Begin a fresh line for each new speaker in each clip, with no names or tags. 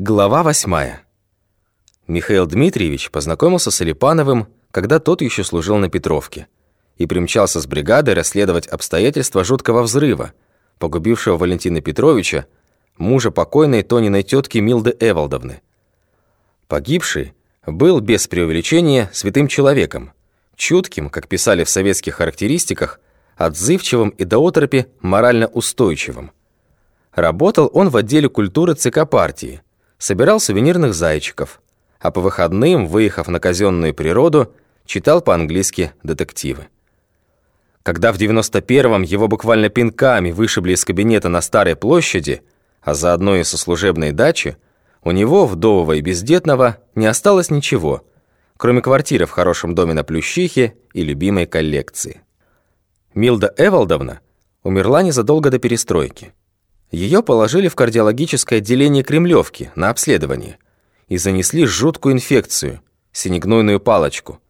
Глава восьмая. Михаил Дмитриевич познакомился с Алипановым, когда тот еще служил на Петровке, и примчался с бригадой расследовать обстоятельства жуткого взрыва, погубившего Валентина Петровича, мужа покойной Тониной тетки Милды Эвалдовны. Погибший был без преувеличения святым человеком, чутким, как писали в советских характеристиках, отзывчивым и до оторопи морально устойчивым. Работал он в отделе культуры ЦК партии – собирал сувенирных зайчиков, а по выходным, выехав на казенную природу, читал по-английски детективы. Когда в 91-м его буквально пинками вышибли из кабинета на Старой площади, а заодно и со служебной дачи, у него, вдового и бездетного, не осталось ничего, кроме квартиры в хорошем доме на Плющихе и любимой коллекции. Милда Эвалдовна умерла незадолго до перестройки. Ее положили в кардиологическое отделение Кремлевки на обследование и занесли жуткую инфекцию, синегнойную палочку.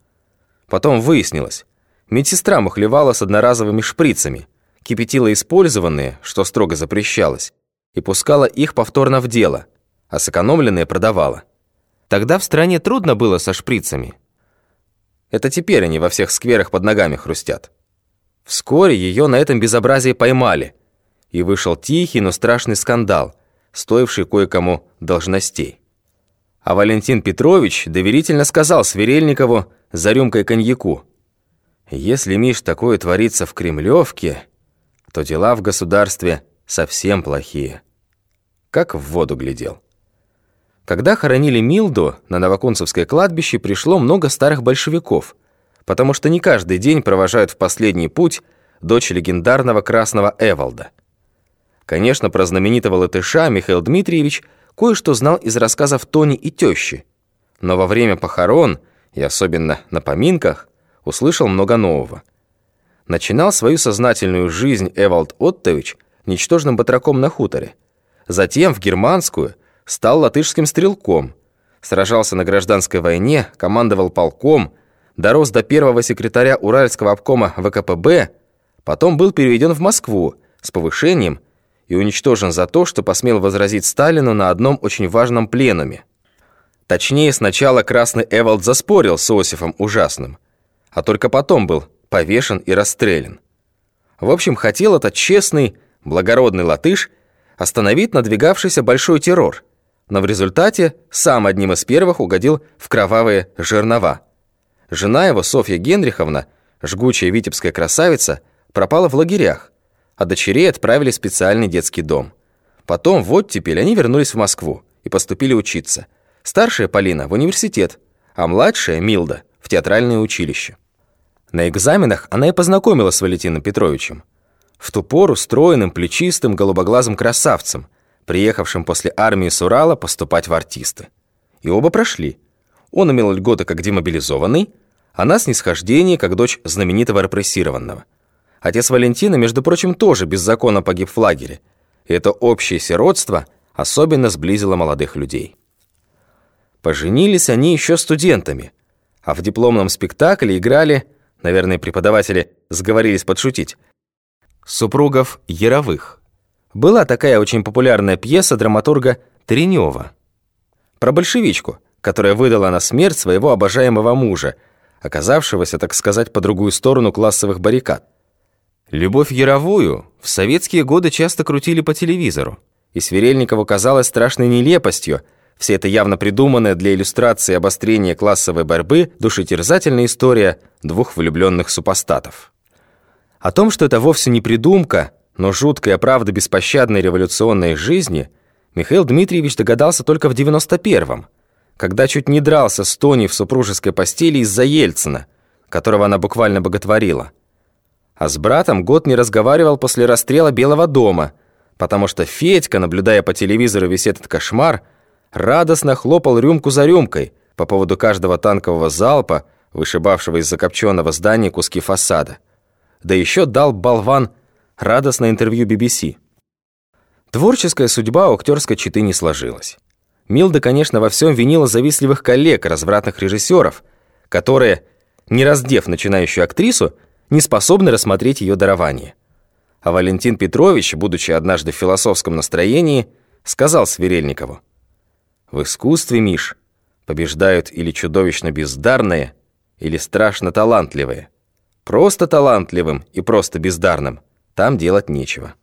Потом выяснилось, медсестра мухлевала с одноразовыми шприцами, кипятила использованные, что строго запрещалось, и пускала их повторно в дело, а сэкономленные продавала. Тогда в стране трудно было со шприцами. Это теперь они во всех скверах под ногами хрустят. Вскоре ее на этом безобразии поймали – и вышел тихий, но страшный скандал, стоивший кое-кому должностей. А Валентин Петрович доверительно сказал Сверельникову за рюмкой коньяку, «Если, Миш, такое творится в Кремлевке, то дела в государстве совсем плохие». Как в воду глядел. Когда хоронили Милду, на Новокунцевское кладбище пришло много старых большевиков, потому что не каждый день провожают в последний путь дочь легендарного Красного Эвалда. Конечно, про знаменитого латыша Михаил Дмитриевич кое-что знал из рассказов Тони и тещи, но во время похорон, и особенно на поминках, услышал много нового. Начинал свою сознательную жизнь Эвалд Оттович ничтожным батраком на хуторе. Затем в германскую стал латышским стрелком, сражался на гражданской войне, командовал полком, дорос до первого секретаря Уральского обкома ВКПБ, потом был переведен в Москву с повышением и уничтожен за то, что посмел возразить Сталину на одном очень важном пленуме. Точнее, сначала Красный Эвалд заспорил с Осифом Ужасным, а только потом был повешен и расстрелян. В общем, хотел этот честный, благородный латыш остановить надвигавшийся большой террор, но в результате сам одним из первых угодил в кровавые жернова. Жена его, Софья Генриховна, жгучая витебская красавица, пропала в лагерях, а дочерей отправили в специальный детский дом. Потом, вот теперь, они вернулись в Москву и поступили учиться. Старшая Полина в университет, а младшая, Милда, в театральное училище. На экзаменах она и познакомилась с Валентином Петровичем. В ту пору стройным, плечистым, голубоглазым красавцем, приехавшим после армии с Урала поступать в артисты. И оба прошли. Он имел льготы как демобилизованный, она снисхождение как дочь знаменитого репрессированного – Отец Валентина, между прочим, тоже беззаконно погиб в лагере. Это общее сиротство особенно сблизило молодых людей. Поженились они еще студентами, а в дипломном спектакле играли, наверное, преподаватели сговорились подшутить, супругов Яровых. Была такая очень популярная пьеса драматурга Тренева про большевичку, которая выдала на смерть своего обожаемого мужа, оказавшегося, так сказать, по другую сторону классовых баррикад. Любовь Яровую в советские годы часто крутили по телевизору, и Сверельникову казалось страшной нелепостью все это явно придуманная для иллюстрации обострения классовой борьбы душетерзательная история двух влюбленных супостатов. О том, что это вовсе не придумка, но жуткая правда беспощадной революционной жизни, Михаил Дмитриевич догадался только в 91-м, когда чуть не дрался с Тони в супружеской постели из-за Ельцина, которого она буквально боготворила. А с братом год не разговаривал после расстрела Белого дома, потому что Федька, наблюдая по телевизору весь этот кошмар, радостно хлопал рюмку за рюмкой по поводу каждого танкового залпа, вышибавшего из закопченного здания куски фасада. Да еще дал болван радостное интервью BBC. Творческая судьба у актерской читы не сложилась. Милда, конечно, во всем винила завистливых коллег, развратных режиссеров, которые, не раздев начинающую актрису, не способны рассмотреть ее дарование. А Валентин Петрович, будучи однажды в философском настроении, сказал Сверельникову, В искусстве, Миш, побеждают или чудовищно бездарные, или страшно талантливые. Просто талантливым и просто бездарным там делать нечего.